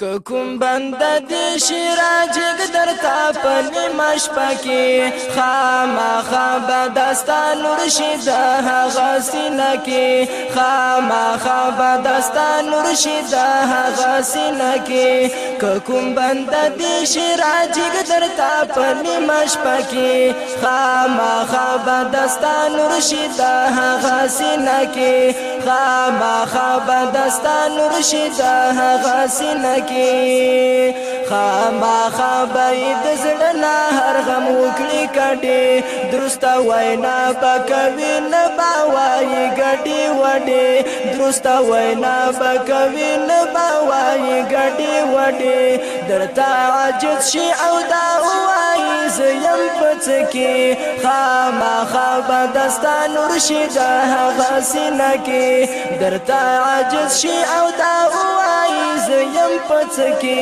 که کوم بنده دی شیراج در تا پنی مش پکی خاما خابا دستان ورشی دا هغا سینکی خاما خابا دستان ورشی دا هغا سینکی که کوم بنده دی شیراج در تا پنی مش پکی خاما خابا دستان ورشی دا هغا سینکی خاما خابا دستان ورشی دا هغا سینکی کې خاما خبای د زړه نه هر غم وکړي کډي درسته وینا پکوي نه باوي ګډي وډي درسته وینا پکوي نه باوي ګډي وډي درته عجز شي او دا وایي زیم پڅکی خاما خبا دستا نور شي دا هغه سینه کې درته عجز شي او دا وایي زیم پڅ کې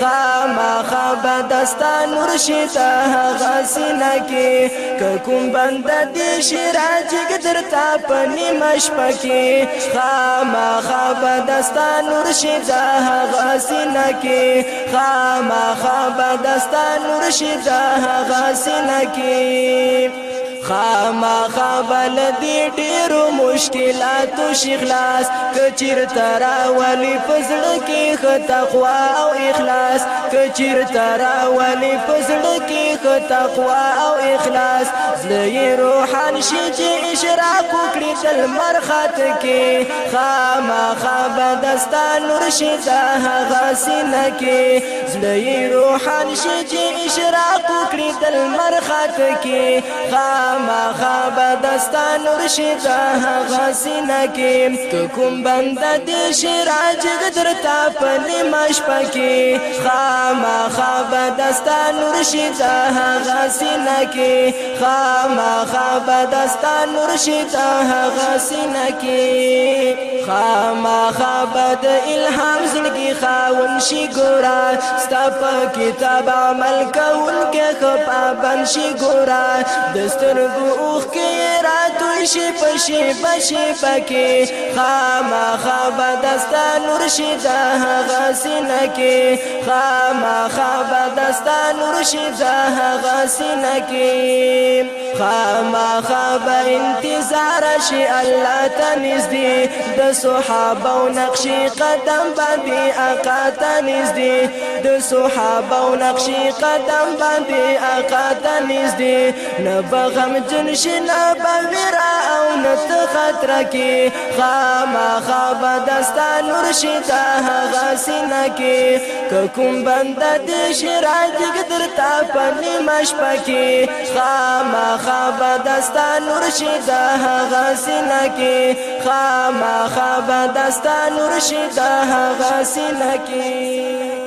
خاما خبدستان مرشد هغه سینه کې کوم بند دې شراج درتا پنی مش پکې خاما خبدستان مرشد هغه سینه کې خاما خبدستان مرشد هغه سینه کې خاما خبل دی ډیرو مشکلاتو شیخلاص کچیر ترا ولی پزړه کې خطقوا او اخلاص کچیر ترا ولی پزړه کې خطقوا او اخلاص زړه روحان شي چې اشراق وکړي تل مرخات کې خاما خبدستا نور شي دا غسینه کې زړه روحان شي چې اشراق وکړي چې دل مرخات کې خاما خابدستان رشید غسینه کې کوم بند دې شراج درتا پنې مش پکې خاما خابدستان رشید غسینه کې خاما خابدستان رشید غسینه کې خاما خابد الهام زړګي خاون شي ګورا ستا په کتاب عمل کول کې پابند شي ګورا دسترګو اوخ کې راتوي شي پشي بشي پکې خاما خابا دستا نور شي دا غاسنه کې خاما خابا دستا نور شي دا غاسنه کې خاما خاب انتظار شي الله تنزدي د صحابه او نقش قدم باندې اقا تنزدي د صحابه او نقش قدم باندې حقا تنیز دی نبا غم جنشی نبا ویرا او نت خطر کی خاما خواب دستا نرشی تا حقا سینا کی ککم بند دیشی را جگدر تا پنی مشپا کی خاما خواب دستا نرشی تا حقا سینا کی خاما خواب دستا نرشی تا حقا سینا کی